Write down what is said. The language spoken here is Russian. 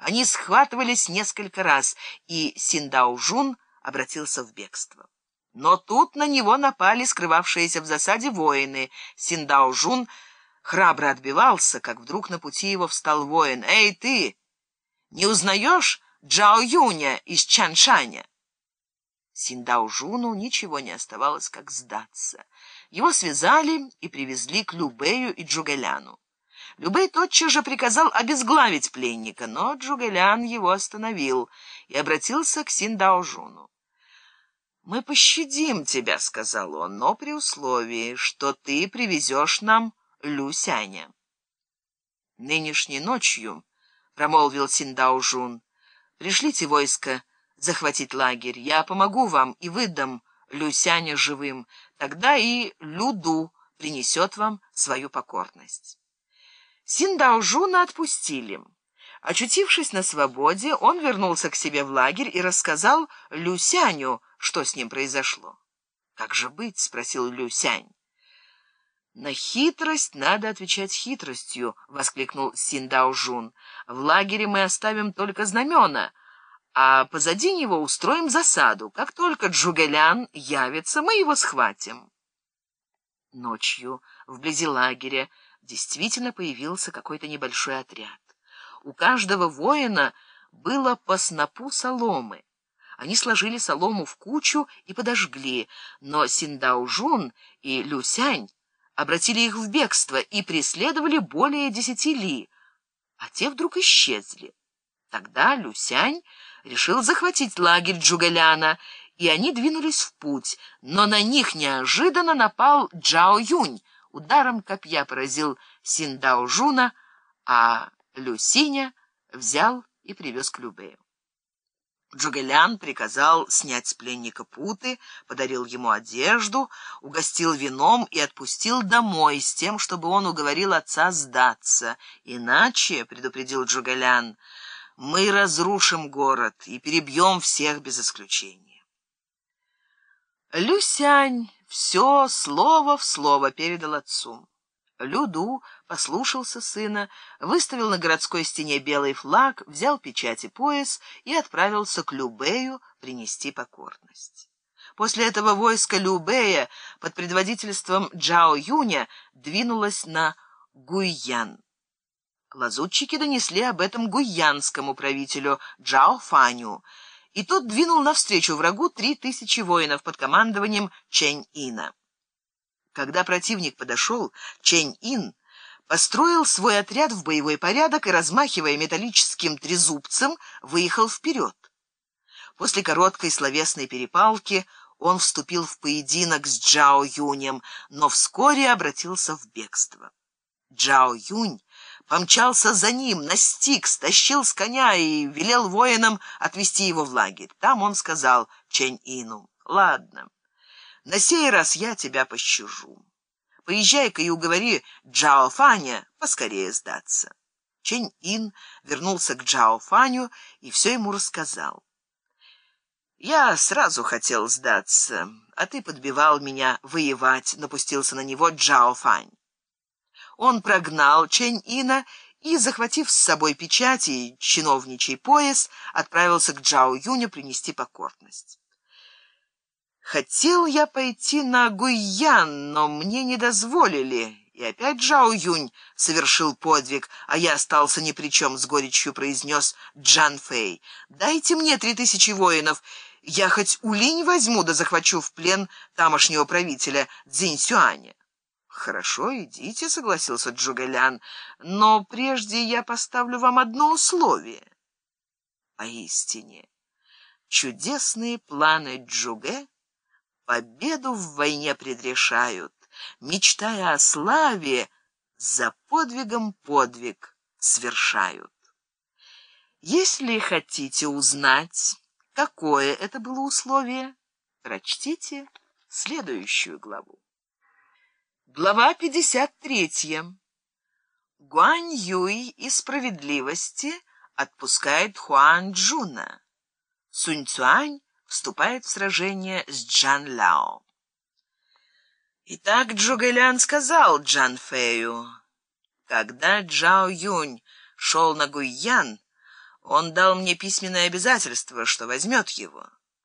Они схватывались несколько раз, и Синдаужун обратился в бегство. Но тут на него напали скрывавшиеся в засаде воины. Синдаужун храбро отбивался, как вдруг на пути его встал воин. «Эй, ты! Не узнаешь Джао Юня из Чаншаня?» Синдаужуну ничего не оставалось, как сдаться. Его связали и привезли к Любею и Джугеляну. Любей тотчас же приказал обезглавить пленника, но Джугелян его остановил и обратился к Синдаужуну. «Мы пощадим тебя», — сказал он, — «но при условии, что ты привезешь нам Люсяня». «Нынешней ночью», — промолвил Синдаужун, — «пришлите войско захватить лагерь. Я помогу вам и выдам Люсяня живым. Тогда и Люду принесет вам свою покорность». Синдаужуна отпустили. Очутившись на свободе, он вернулся к себе в лагерь и рассказал Люсяню, что с ним произошло. «Как же быть?» — спросил Люсянь. «На хитрость надо отвечать хитростью», — воскликнул Синдаужун. «В лагере мы оставим только знамена, а позади него устроим засаду. Как только Джугелян явится, мы его схватим». Ночью, вблизи лагеря, действительно появился какой-то небольшой отряд. У каждого воина было по снопу соломы. Они сложили солому в кучу и подожгли, но Синдаужун и Люсянь обратили их в бегство и преследовали более десяти ли, а те вдруг исчезли. Тогда Люсянь решил захватить лагерь Джугаляна, и они двинулись в путь, но на них неожиданно напал Джао Юнь, ударом копья поразил Синдаужуна, а Люсиня взял и привез к Любею. Джугелян приказал снять с пленника путы, подарил ему одежду, угостил вином и отпустил домой с тем, чтобы он уговорил отца сдаться. «Иначе, — предупредил Джугелян, — мы разрушим город и перебьем всех без исключения». Люсянь все слово в слово передал отцу. Люду послушался сына, выставил на городской стене белый флаг, взял печать и пояс и отправился к Любею принести покорность. После этого войско Любея под предводительством Джао Юня двинулось на Гуйян. Лазутчики донесли об этом гуйянскому правителю Джао Фаню, и тот двинул навстречу врагу три тысячи воинов под командованием Чэнь-Ина. Когда противник подошел, Чэнь-Ин построил свой отряд в боевой порядок и, размахивая металлическим трезубцем, выехал вперед. После короткой словесной перепалки он вступил в поединок с Джао Юнем, но вскоре обратился в бегство. Джао Юнь помчался за ним, настиг, стащил с коня и велел воинам отвезти его в лагерь. Там он сказал Чэнь-Ину, «Ладно». На сей раз я тебя пощажу. Поезжай-ка и уговори Джао Фаня поскорее сдаться. Чэнь Ин вернулся к Джао Фаню и все ему рассказал. Я сразу хотел сдаться, а ты подбивал меня воевать, напустился на него Джао Фань. Он прогнал Чэнь Ина и, захватив с собой печать и чиновничий пояс, отправился к Джао Юню принести покорность. Хотел я пойти на Гуйян, но мне не дозволили. И опять Джао Юнь совершил подвиг, а я остался ни при чем, с горечью произнес Джан Фэй. Дайте мне три тысячи воинов, я хоть улинь возьму да захвачу в плен тамошнего правителя Цзинь Сюаня. «Хорошо, идите», — согласился Джугэлян, «но прежде я поставлю вам одно условие». Поистине, чудесные планы Джугэ победу в войне предрешают, мечтая о славе, за подвигом подвиг свершают. Если хотите узнать, какое это было условие, прочтите следующую главу. Глава 53. Гуань Юй из справедливости отпускает Хуан Чжуна. Сунь Цюань вступает в сражение с Чжан Ляо. Итак, Чжугэ Лян сказал Чжан Фэю, когда Джао Юнь шел на Гуйян, Он дал мне письменное обязательство, что возьмет его.